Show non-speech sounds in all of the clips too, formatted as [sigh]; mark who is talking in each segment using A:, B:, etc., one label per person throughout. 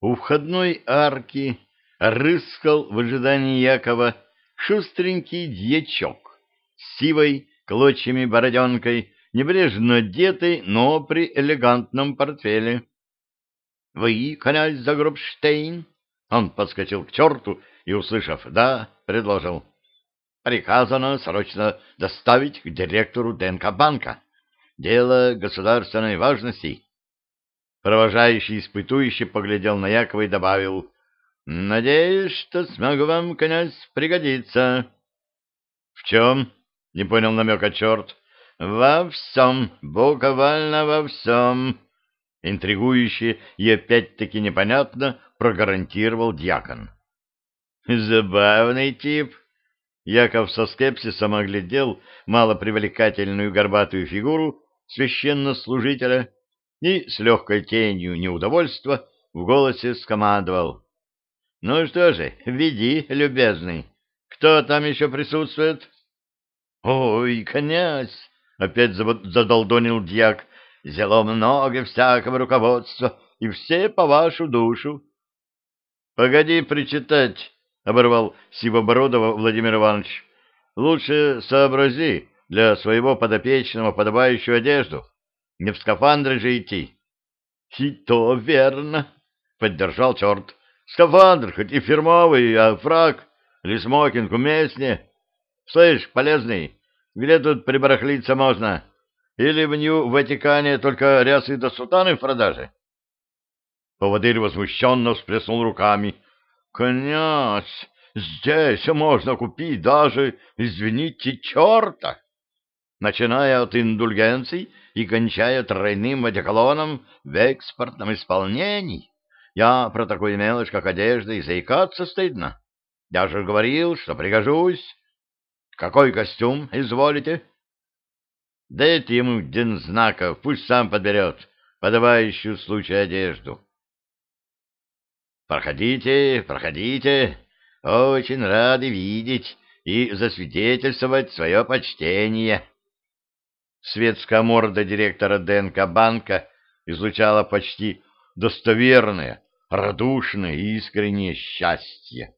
A: У входной арки рыскал в ожидании Якова шустренький дьячок с сивой клочьями бороденкой, небрежно одетый, но при элегантном портфеле. — Вы, князь Загробштейн? Он подскочил к черту и, услышав «да», предложил. — Приказано срочно доставить к директору ДНК банка. Дело государственной важности. Провожающий испытующий поглядел на Якова и добавил, «Надеюсь, что смогу вам, князь, пригодиться». «В чем?» — не понял намека черт. «Во всем, буквально во всем», — интригующе и опять-таки непонятно прогарантировал дьякон. «Забавный тип». Яков со скепсисом оглядел малопривлекательную горбатую фигуру священнослужителя и с легкой тенью неудовольства в голосе скомандовал. — Ну что же, веди, любезный. Кто там еще присутствует? — Ой, князь! — опять задолдонил дьяк. — Взяло много всякого руководства, и все по вашу душу. — Погоди причитать, — оборвал Сивобородова Владимир Иванович. — Лучше сообрази для своего подопечного подобающую одежду. — не в скафандре же идти. — И то верно, — поддержал черт. — Скафандр хоть и фирмовый, а фраг или смокинг уместнее. Слышь, полезный, где тут прибарахлиться можно? Или в Нью-Ватикане только рясы до сутаны в продаже? Поводырь возмущенно всплеснул руками. — Князь, здесь можно купить даже, извините, черта! Начиная от индульгенций и кончая тройным одеколоном в экспортном исполнении. Я про такую мелочь, как одежда, и заикаться стыдно. Я же говорил, что пригожусь. Какой костюм изволите? Дайте ему день знаков, пусть сам подберет подавающую случай одежду. Проходите, проходите. Очень рады видеть и засвидетельствовать свое почтение. Светская морда директора ДНК банка излучала почти достоверное, радушное и искреннее счастье.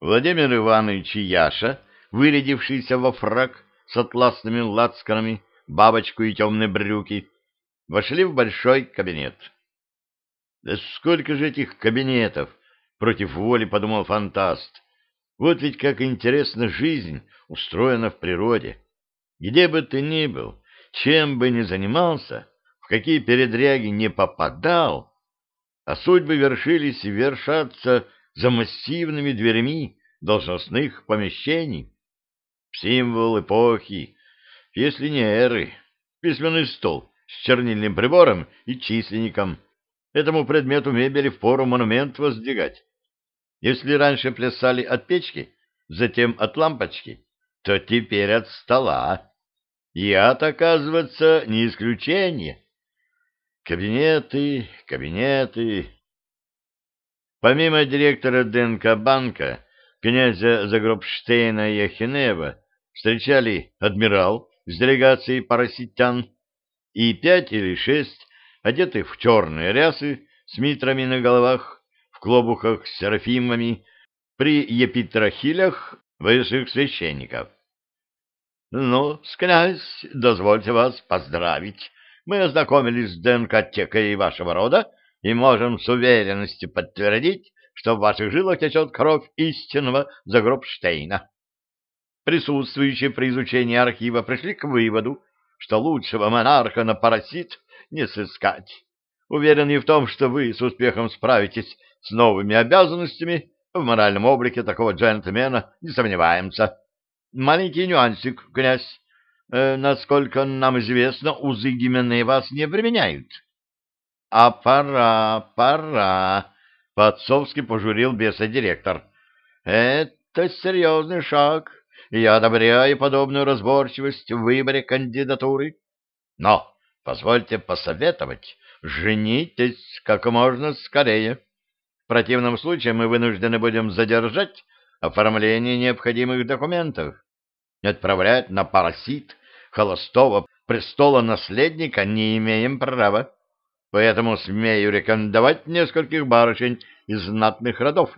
A: Владимир Иванович и Яша, вырядившийся во фраг с атласными лацканами, бабочку и темные брюки, вошли в большой кабинет. Да сколько же этих кабинетов, против воли подумал фантаст. Вот ведь как интересна жизнь устроена в природе. Где бы ты ни был, чем бы ни занимался, в какие передряги не попадал, а судьбы вершились и вершатся за массивными дверями должностных помещений. Символ эпохи, если не эры, письменный стол с чернильным прибором и численником. Этому предмету мебели впору монумент воздвигать. Если раньше плясали от печки, затем от лампочки, то теперь от стола. Я-то, оказывается, не исключение. Кабинеты, кабинеты. Помимо директора ДНК банка, князя Загробштейна и Ахинева, встречали адмирал с делегацией параситян и пять или шесть одетых в черные рясы с митрами на головах, в клобухах с серафимами, при епитрахилях высших священников. Ну, князь, дозвольте вас поздравить. Мы ознакомились с ДНК-текой вашего рода и можем с уверенностью подтвердить, что в ваших жилах течет кровь истинного Загробштейна. Присутствующие при изучении архива пришли к выводу, что лучшего монарха на парасит не сыскать. Уверен и в том, что вы с успехом справитесь с новыми обязанностями, в моральном облике такого джентльмена не сомневаемся. Маленький нюансик, князь. Э, насколько нам известно, узы Гименей вас не применяют. — А пора, пора, — по-отцовски пожурил беса-директор. — Это серьезный шаг, и я одобряю подобную разборчивость в выборе кандидатуры. Но, позвольте посоветовать, женитесь как можно скорее. В противном случае мы вынуждены будем задержать оформление необходимых документов. Отправлять на парасит холостого престола наследника не имеем права. поэтому смею рекомендовать нескольких барышень из знатных родов.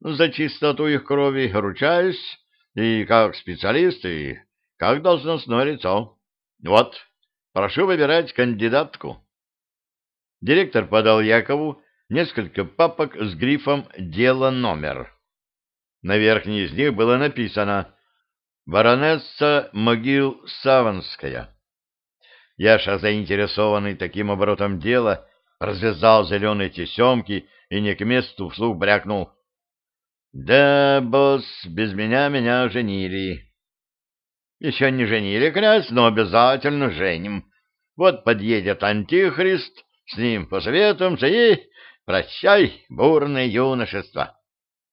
A: За чистоту их крови ручаюсь и как специалист, и как должностное лицо. Вот, прошу выбирать кандидатку. Директор подал Якову несколько папок с грифом «Дело номер». На верхней из них было написано «Баронесса Могил Саванская». Яша, заинтересованный таким оборотом дела, развязал зеленые тесемки и не к месту вслух брякнул. «Да, босс, без меня меня женили». «Еще не женили, князь, но обязательно женим. Вот подъедет антихрист, с ним посоветуемся и прощай, бурное юношество.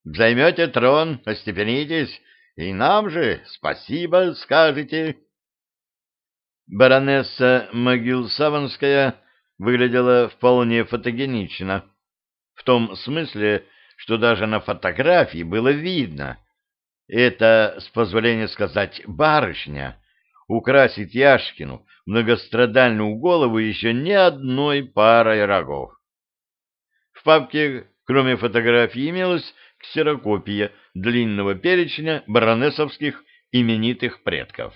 A: Займете трон, остепенитесь, и нам же спасибо скажете. Баронесса Могилсаванская выглядела вполне фотогенично, в том смысле, что даже на фотографии было видно. Это, с позволения сказать, барышня украсит Яшкину многострадальную голову еще не одной парой рогов. В папке, кроме фотографий, имелась ксерокопия длинного перечня баронесовских именитых предков.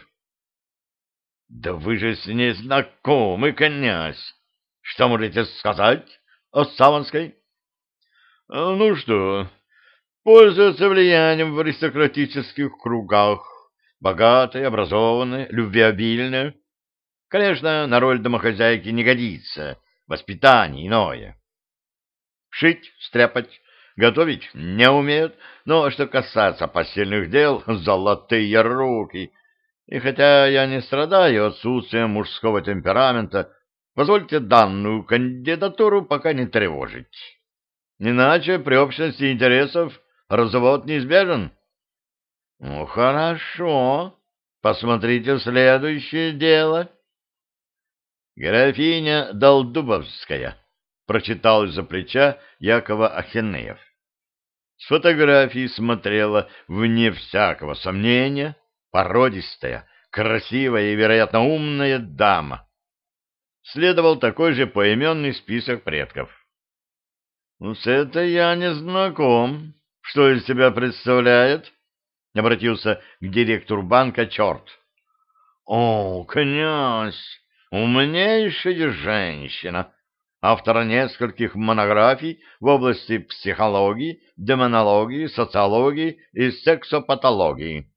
A: — Да вы же с ней знакомы, князь! Что можете сказать о Саванской? — Ну что, пользуется влиянием в аристократических кругах, богатая, образованная, любвеобильная. Конечно, на роль домохозяйки не годится, воспитание иное. Шить, стряпать, готовить не умеют, но что касается постельных дел, [laughs] золотые руки. И хотя я не страдаю отсутствием мужского темперамента, позвольте данную кандидатуру пока не тревожить. Иначе при общности интересов развод неизбежен. — Ну, хорошо. Посмотрите следующее дело. Графиня Долдубовская, прочитал из-за плеча Якова Ахенеев. С фотографии смотрела, вне всякого сомнения, породистая, красивая и, вероятно, умная дама. Следовал такой же поименный список предков. «Ну, с этой я не знаком. Что из себя представляет?» — обратился к директору банка черт. «О, князь, умнейшая женщина!» Автора нескольких монографий в области психологии, демонологии, социологии и сексопатологии.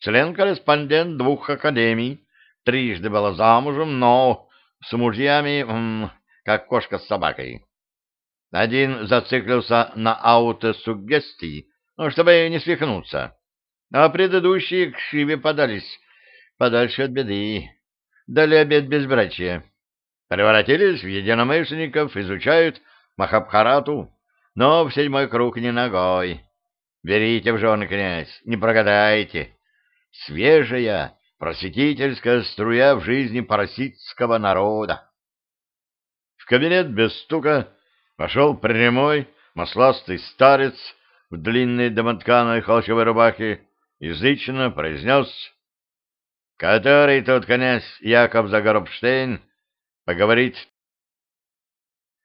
A: Член-корреспондент двух академий, трижды была замужем, но с мужьями, как кошка с собакой. Один зациклился на аутосуггестии, ну, чтобы не свихнуться, а предыдущие к Шиве подались подальше от беды. Дали обед безбрачия превратились в единомышленников, изучают Махабхарату, но в седьмой круг не ногой. Берите в жены, князь, не прогадайте. Свежая, просветительская струя в жизни параситского народа. В кабинет без стука вошел прямой, масластый старец в длинной домотканой холщовой рубахе, язычно произнес «Который тут князь Яков Загоробштейн поговорить